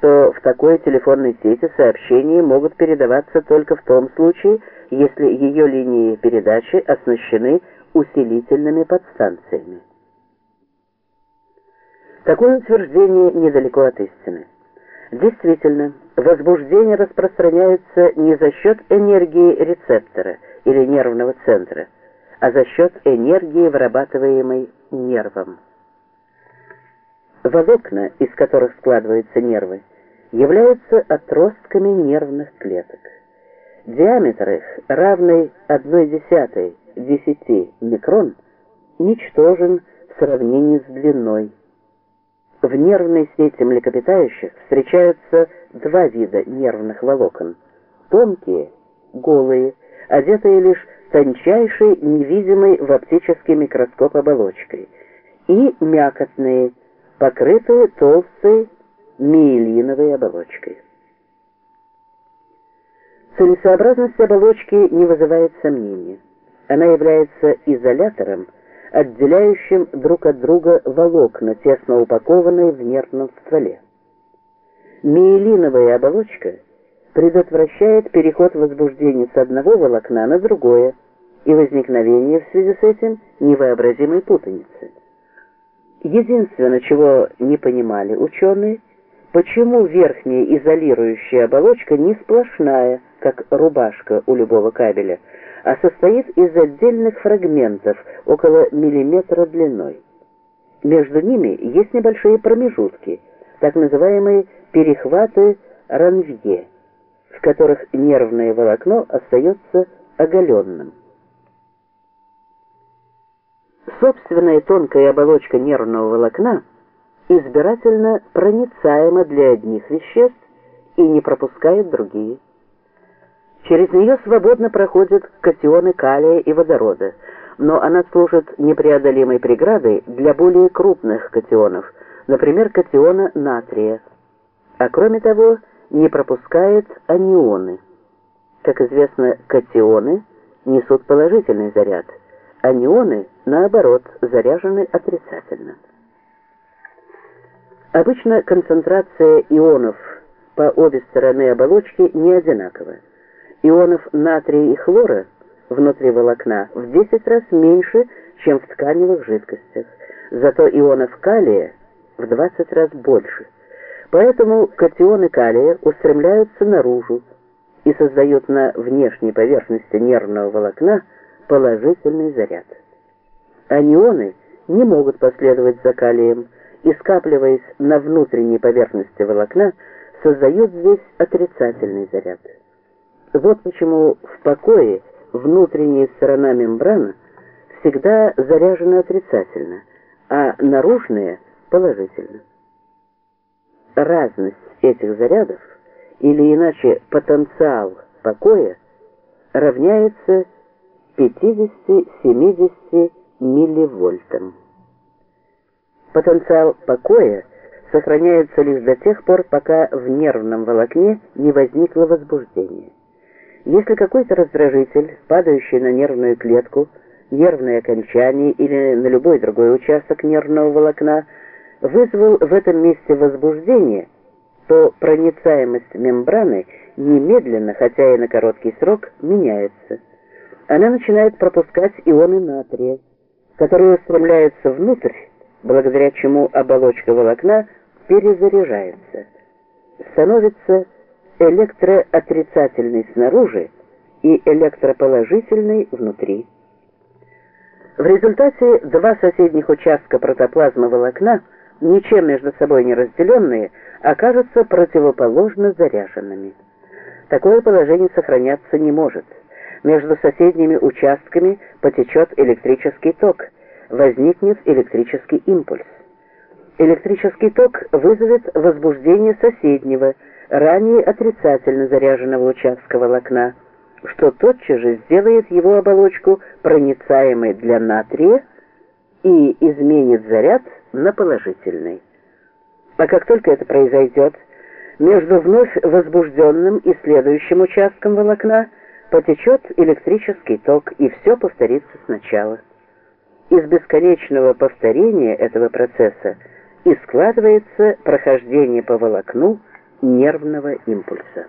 что в такой телефонной сети сообщения могут передаваться только в том случае, если ее линии передачи оснащены усилительными подстанциями. Такое утверждение недалеко от истины. Действительно, возбуждение распространяется не за счет энергии рецептора или нервного центра, а за счет энергии, вырабатываемой нервом. Волокна, из которых складываются нервы, являются отростками нервных клеток. Диаметр их, равный 1,1-10 микрон, ничтожен в сравнении с длиной. В нервной сети млекопитающих встречаются два вида нервных волокон. Тонкие, голые, одетые лишь тончайшей, невидимой в оптический микроскоп оболочкой, и мякотные, покрытые толстой миелиновой оболочкой. Целесообразность оболочки не вызывает сомнения. Она является изолятором, отделяющим друг от друга волокна, тесно упакованные в нервном стволе. Миелиновая оболочка предотвращает переход возбуждения с одного волокна на другое и возникновение в связи с этим невообразимой путаницы. Единственное, чего не понимали ученые, почему верхняя изолирующая оболочка не сплошная, как рубашка у любого кабеля, а состоит из отдельных фрагментов около миллиметра длиной. Между ними есть небольшие промежутки, так называемые перехваты ранвье, в которых нервное волокно остается оголенным. Собственная тонкая оболочка нервного волокна избирательно проницаема для одних веществ и не пропускает другие. Через нее свободно проходят катионы калия и водорода, но она служит непреодолимой преградой для более крупных катионов, например, катиона натрия. А кроме того, не пропускает анионы. Как известно, катионы несут положительный заряд – Анионы, наоборот, заряжены отрицательно. Обычно концентрация ионов по обе стороны оболочки не одинакова. Ионов натрия и хлора внутри волокна в 10 раз меньше, чем в тканевых жидкостях, зато ионов калия в 20 раз больше. Поэтому катионы калия устремляются наружу и создают на внешней поверхности нервного волокна положительный заряд. Анионы не могут последовать за калием и, скапливаясь на внутренней поверхности волокна, создают здесь отрицательный заряд. Вот почему в покое внутренняя сторона мембрана всегда заряжена отрицательно, а наружная – положительно. Разность этих зарядов, или иначе потенциал покоя, равняется 50-70 милливольтам. Потенциал покоя сохраняется лишь до тех пор, пока в нервном волокне не возникло возбуждение. Если какой-то раздражитель, падающий на нервную клетку, нервное окончание или на любой другой участок нервного волокна, вызвал в этом месте возбуждение, то проницаемость мембраны немедленно, хотя и на короткий срок, меняется она начинает пропускать ионы натрия, которые устремляются внутрь, благодаря чему оболочка волокна перезаряжается, становится электроотрицательной снаружи и электроположительной внутри. В результате два соседних участка протоплазмы волокна, ничем между собой не разделенные, окажутся противоположно заряженными. Такое положение сохраняться не может – между соседними участками потечет электрический ток, возникнет электрический импульс. Электрический ток вызовет возбуждение соседнего, ранее отрицательно заряженного участка волокна, что тотчас же сделает его оболочку проницаемой для натрия и изменит заряд на положительный. А как только это произойдет, между вновь возбужденным и следующим участком волокна – потечет электрический ток, и все повторится сначала. Из бесконечного повторения этого процесса и складывается прохождение по волокну нервного импульса.